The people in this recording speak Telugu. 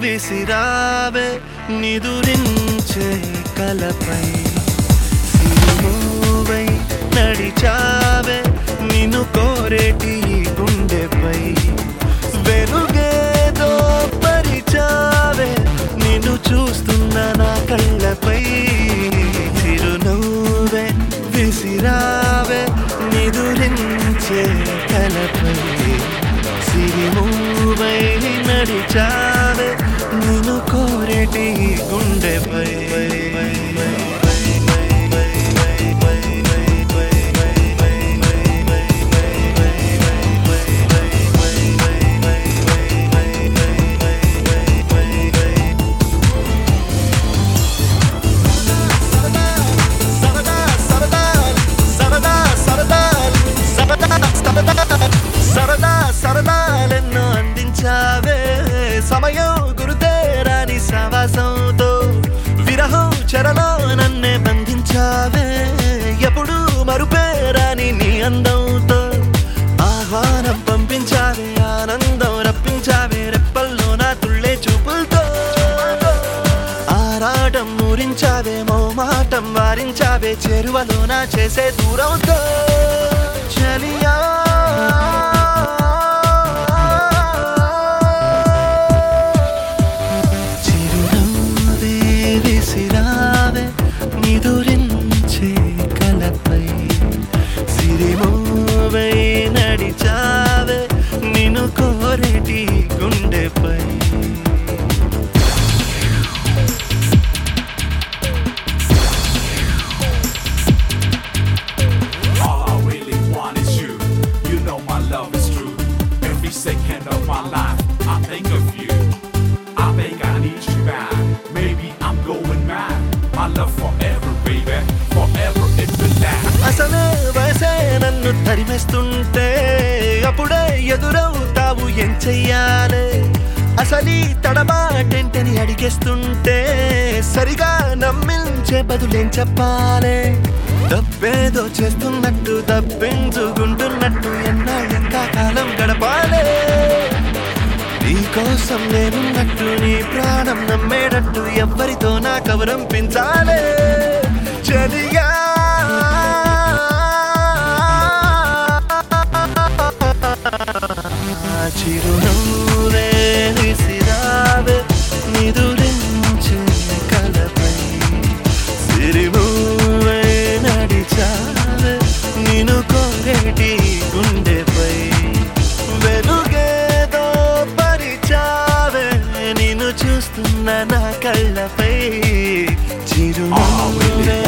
విసిరావే నిదురించే కలపై. సిరువై నడిచావే నిన్ను కోరేటి ചാട് നിന്നു കോരട്ടെ ఆరాటం ఊరించావే మౌమాటం వారించావే చెరువలోన చేసే దూరంతో చలియా తరిమేస్తుంటే అప్పుడే ఎదురవుతావు ఏం చెయ్యాలే? అసలీ తడబాటెంటని అడిగేస్తుంటే సరిగా నమ్మించే బదులేం చెప్పాలే? తప్పేదో చేస్తున్నట్టు తప్పించుకుంటున్నట్టు ఎన్నో ఎంత కాలం గడపాలే? నీకోసం నేనున్నట్టు నీ ప్రాణం నమ్మేటట్టు ఎవ్వరితో నా కవరం పెంచాలే? అద్దుకోలేటి గుండెపై వెలుగేదో పరిచావే నిన్ను చూస్తున్న నా కళ్ళపై చిరునవ్వులే